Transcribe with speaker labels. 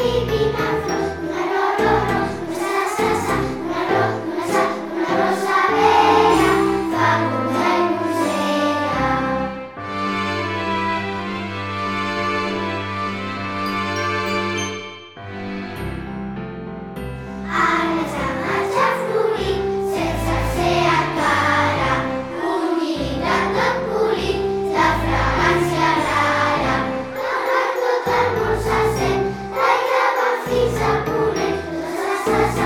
Speaker 1: Happy be Yes.